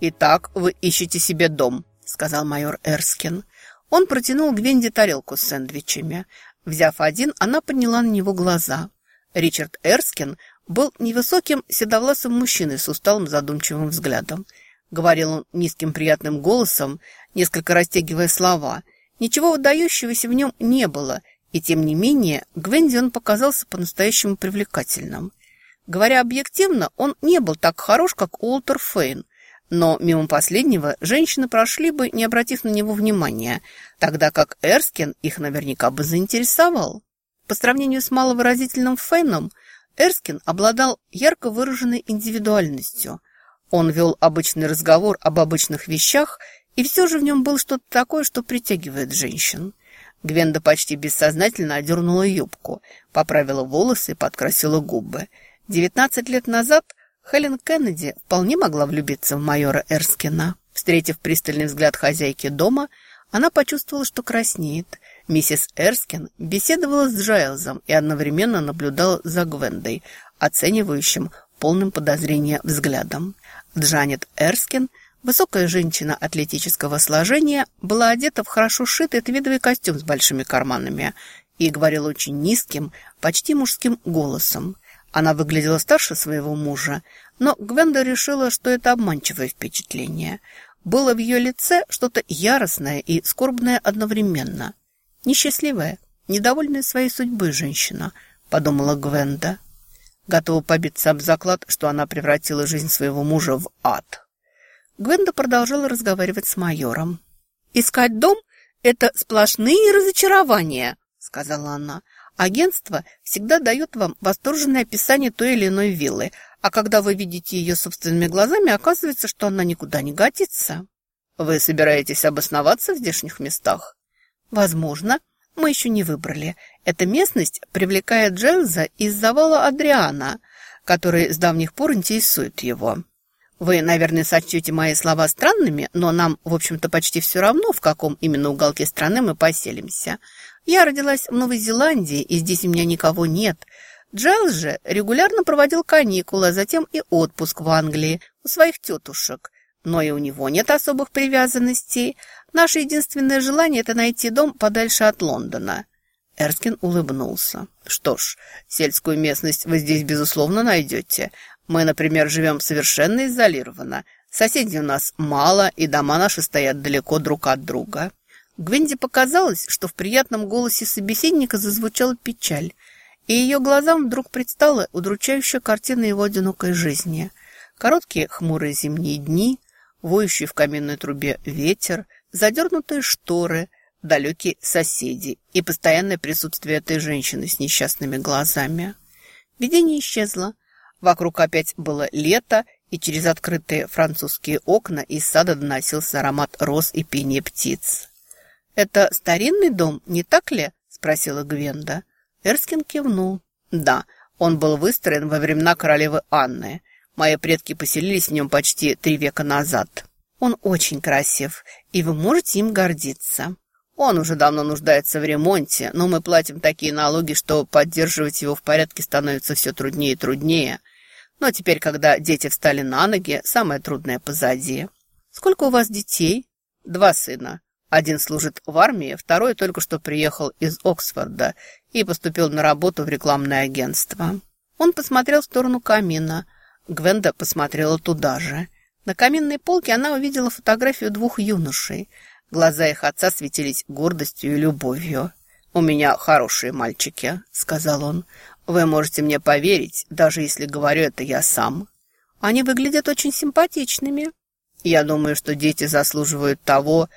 «Итак, вы ищете себе дом», — сказал майор Эрскин. Он протянул Гвенде тарелку с сэндвичами. Взяв один, она подняла на него глаза. Ричард Эрскин был невысоким седовласым мужчиной с усталым задумчивым взглядом. Говорил он низким приятным голосом, несколько растягивая слова. Ничего выдающегося в нем не было, и тем не менее Гвенди он показался по-настоящему привлекательным. Говоря объективно, он не был так хорош, как Уолтер Фейн, но мимо последнего женщины прошли бы, не обратив на него внимания, тогда как Эрскин их наверняка бы заинтересовал. По сравнению с маловыразительным Фейном, Эрскин обладал ярко выраженной индивидуальностью. Он вел обычный разговор об обычных вещах, и все же в нем было что-то такое, что притягивает женщин. Гвенда почти бессознательно одернула юбку, поправила волосы и подкрасила губы. Девятнадцать лет назад Хелен Кеннеди вполне могла влюбиться в майора Эрскина. Встретив пристальный взгляд хозяйки дома, она почувствовала, что краснеет. Миссис Эрскин беседовала с Джайлзом и одновременно наблюдала за Гвендой, оценивающим полным подозрения взглядом. Джанет Эрскин, высокая женщина атлетического сложения, была одета в хорошо сшитый твидовый костюм с большими карманами и говорила очень низким, почти мужским голосом. Она выглядела старше своего мужа, но Гвенда решила, что это обманчивое впечатление. Было в ее лице что-то яростное и скорбное одновременно. Несчастливая, недовольная своей судьбой женщина, подумала Гвенда. Готова побиться об заклад, что она превратила жизнь своего мужа в ад. Гвенда продолжала разговаривать с майором. «Искать дом — это сплошные разочарования», — сказала она. Агентство всегда дает вам восторженное описание той или иной виллы, а когда вы видите ее собственными глазами, оказывается, что она никуда не годится. Вы собираетесь обосноваться в здешних местах? Возможно, мы еще не выбрали. Эта местность привлекает Джелза из завала Адриана, который с давних пор интересует его. Вы, наверное, сочтете мои слова странными, но нам, в общем-то, почти все равно, в каком именно уголке страны мы поселимся. Я родилась в Новой Зеландии, и здесь у меня никого нет. Джайлз же регулярно проводил каникулы, а затем и отпуск в Англии у своих тетушек. Но и у него нет особых привязанностей. Наше единственное желание – это найти дом подальше от Лондона». Эрскин улыбнулся. «Что ж, сельскую местность вы здесь, безусловно, найдете. Мы, например, живем совершенно изолированно. Соседей у нас мало, и дома наши стоят далеко друг от друга». Гвенди показалось, что в приятном голосе собеседника зазвучала печаль, и ее глазам вдруг предстала удручающая картина его одинокой жизни. Короткие хмурые зимние дни, воющий в каменной трубе ветер, задернутые шторы, далекие соседи и постоянное присутствие этой женщины с несчастными глазами. Видение исчезло. Вокруг опять было лето, и через открытые французские окна из сада доносился аромат роз и пение птиц. «Это старинный дом, не так ли?» – спросила Гвенда. Эрскин кивнул. «Да, он был выстроен во времена королевы Анны. Мои предки поселились в нем почти три века назад. Он очень красив, и вы можете им гордиться. Он уже давно нуждается в ремонте, но мы платим такие налоги, что поддерживать его в порядке становится все труднее и труднее. Но теперь, когда дети встали на ноги, самое трудное позади. Сколько у вас детей? Два сына. Один служит в армии, второй только что приехал из Оксфорда и поступил на работу в рекламное агентство. Он посмотрел в сторону камина. Гвенда посмотрела туда же. На каминной полке она увидела фотографию двух юношей. Глаза их отца светились гордостью и любовью. «У меня хорошие мальчики», — сказал он. «Вы можете мне поверить, даже если говорю это я сам». «Они выглядят очень симпатичными». «Я думаю, что дети заслуживают того...»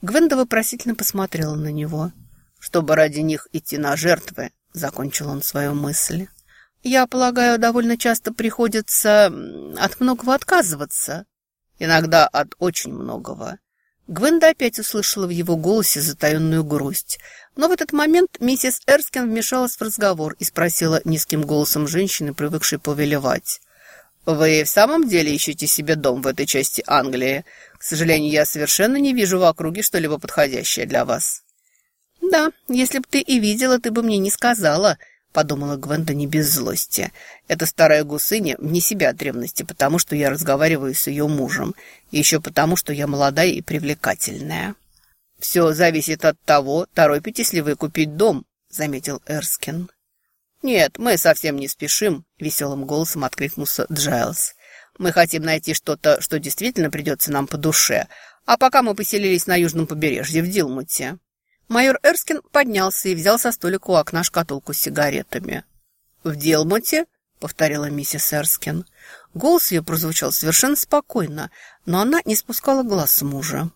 Гвенда вопросительно посмотрела на него. «Чтобы ради них идти на жертвы», — закончил он свою мысль. «Я полагаю, довольно часто приходится от многого отказываться». «Иногда от очень многого». Гвенда опять услышала в его голосе затаенную грусть. Но в этот момент миссис Эрскин вмешалась в разговор и спросила низким голосом женщины, привыкшей повелевать. «Вы в самом деле ищете себе дом в этой части Англии? К сожалению, я совершенно не вижу в округе что-либо подходящее для вас». «Да, если бы ты и видела, ты бы мне не сказала», подумала Гвенда не без злости. «Эта старая гусыня вне себя от ревности, потому что я разговариваю с ее мужем, и еще потому, что я молодая и привлекательная». «Все зависит от того, торопитесь ли вы купить дом», — заметил Эрскин. «Нет, мы совсем не спешим», — веселым голосом откликнулся Джайлз. «Мы хотим найти что-то, что действительно придется нам по душе, а пока мы поселились на южном побережье в Дилмуте». Майор Эрскин поднялся и взял со столика у окна шкатулку с сигаретами. «В Дилмуте?» — повторила миссис Эрскин. Голос ее прозвучал совершенно спокойно, но она не спускала глаз с мужа.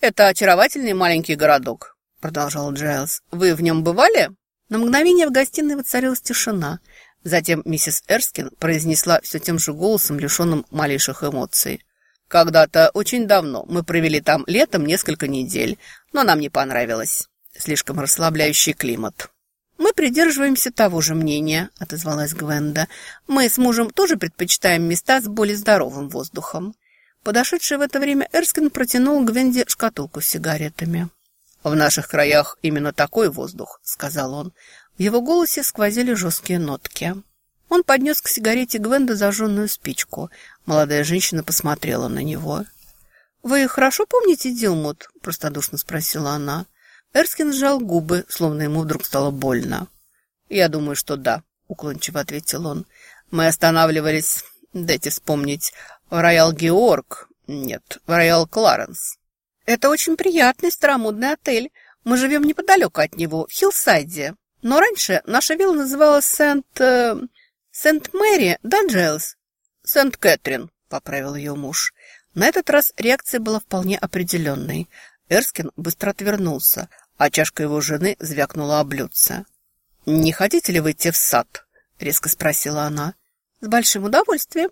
«Это очаровательный маленький городок», — продолжал Джайлз. «Вы в нем бывали?» На мгновение в гостиной воцарилась тишина. Затем миссис Эрскин произнесла все тем же голосом, лишенным малейших эмоций. «Когда-то очень давно мы провели там летом несколько недель, но нам не понравилось. Слишком расслабляющий климат». «Мы придерживаемся того же мнения», — отозвалась Гвенда. «Мы с мужем тоже предпочитаем места с более здоровым воздухом». Подошедший в это время Эрскин протянул Гвенде шкатулку с сигаретами. «В наших краях именно такой воздух», — сказал он. В его голосе сквозили жесткие нотки. Он поднес к сигарете Гвенды зажженную спичку. Молодая женщина посмотрела на него. «Вы хорошо помните Дилмут?» — простодушно спросила она. Эрскин сжал губы, словно ему вдруг стало больно. «Я думаю, что да», — уклончиво ответил он. «Мы останавливались, дайте вспомнить, в Роял Георг, нет, в Роял Кларенс». «Это очень приятный старомодный отель. Мы живем неподалеку от него, в Хиллсайде. Но раньше наша вилла называлась Сент... Э, Сент-Мэри, да, Джейлс?» «Сент-Кэтрин», — поправил ее муж. На этот раз реакция была вполне определенной. Эрскин быстро отвернулся, а чашка его жены звякнула о блюдце. «Не хотите ли выйти в сад?» — резко спросила она. «С большим удовольствием».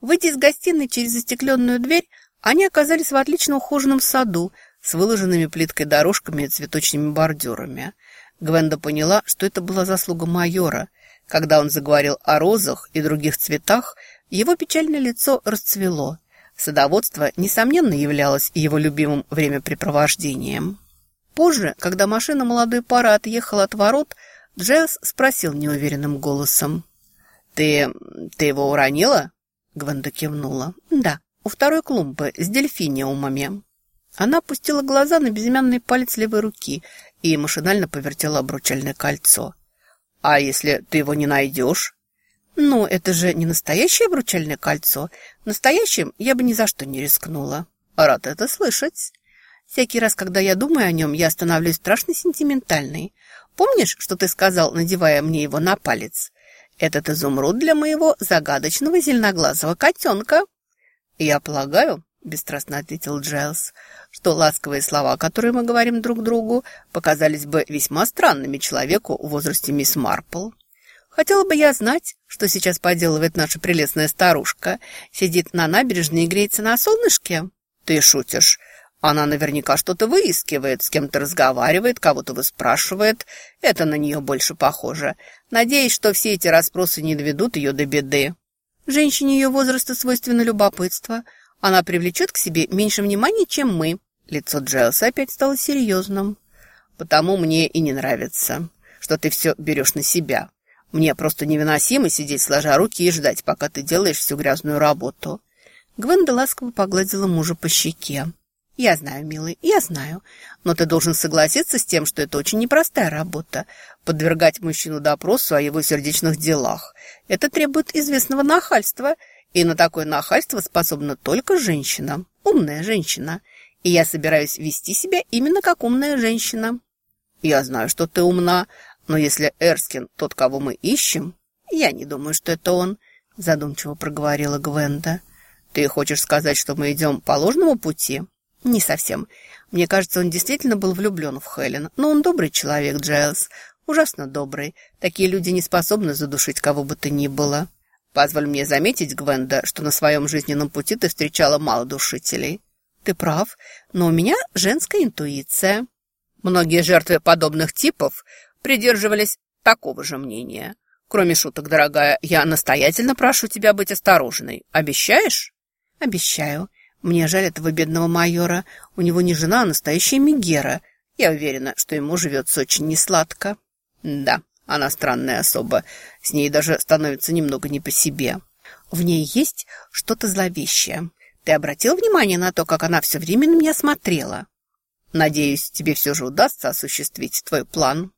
Выйдя из гостиной через застекленную дверь, они оказались в отлично ухоженном саду с выложенными плиткой дорожками и цветочными бордюрами. Гвенда поняла, что это была заслуга майора. Когда он заговорил о розах и других цветах, его печальное лицо расцвело. Садоводство, несомненно, являлось его любимым времяпрепровождением. Позже, когда машина молодой пары отъехала от ворот, Джейлс спросил неуверенным голосом. «Ты... ты его уронила?» Гвенда кивнула. «Да» у второй клумбы с дельфиниумами. Она опустила глаза на безымянный палец левой руки и машинально повертела обручальное кольцо. «А если ты его не найдешь?» «Ну, это же не настоящее обручальное кольцо. Настоящим я бы ни за что не рискнула. Рад это слышать. Всякий раз, когда я думаю о нем, я становлюсь страшно сентиментальной. Помнишь, что ты сказал, надевая мне его на палец? Этот изумруд для моего загадочного зеленоглазого котенка». «Я полагаю», — бесстрастно ответил Джайлз, «что ласковые слова, которые мы говорим друг другу, показались бы весьма странными человеку в возрасте мисс Марпл. Хотела бы я знать, что сейчас поделывает наша прелестная старушка. Сидит на набережной и греется на солнышке? Ты шутишь. Она наверняка что-то выискивает, с кем-то разговаривает, кого-то выспрашивает. Это на нее больше похоже. Надеюсь, что все эти расспросы не доведут ее до беды. Женщине ее возраста свойственно любопытство. Она привлечет к себе меньше внимания, чем мы. Лицо Джайлса опять стало серьезным. Потому мне и не нравится, что ты все берешь на себя. Мне просто невыносимо сидеть сложа руки и ждать, пока ты делаешь всю грязную работу. Гвенда ласково погладила мужа по щеке. «Я знаю, милый, я знаю. Но ты должен согласиться с тем, что это очень непростая работа – подвергать мужчину допросу о его сердечных делах. Это требует известного нахальства, и на такое нахальство способна только женщина, умная женщина. И я собираюсь вести себя именно как умная женщина. Я знаю, что ты умна, но если Эрскин тот, кого мы ищем, я не думаю, что это он», – задумчиво проговорила Гвенда. «Ты хочешь сказать, что мы идем по ложному пути?» «Не совсем. Мне кажется, он действительно был влюблен в Хелен. Но он добрый человек, Джайлз. Ужасно добрый. Такие люди не способны задушить кого бы то ни было. Позволь мне заметить, Гвенда, что на своем жизненном пути ты встречала мало душителей. Ты прав, но у меня женская интуиция. Многие жертвы подобных типов придерживались такого же мнения. Кроме шуток, дорогая, я настоятельно прошу тебя быть осторожной. Обещаешь? Обещаю. Мне жаль этого бедного майора. У него не жена, а настоящая Мегера. Я уверена, что ему живется очень несладко. Да, Она странная особа. С ней даже становится немного не по себе. В ней есть что-то зловещее. Ты обратил внимание на то, как она все время на меня смотрела? Надеюсь, тебе все же удастся осуществить твой план».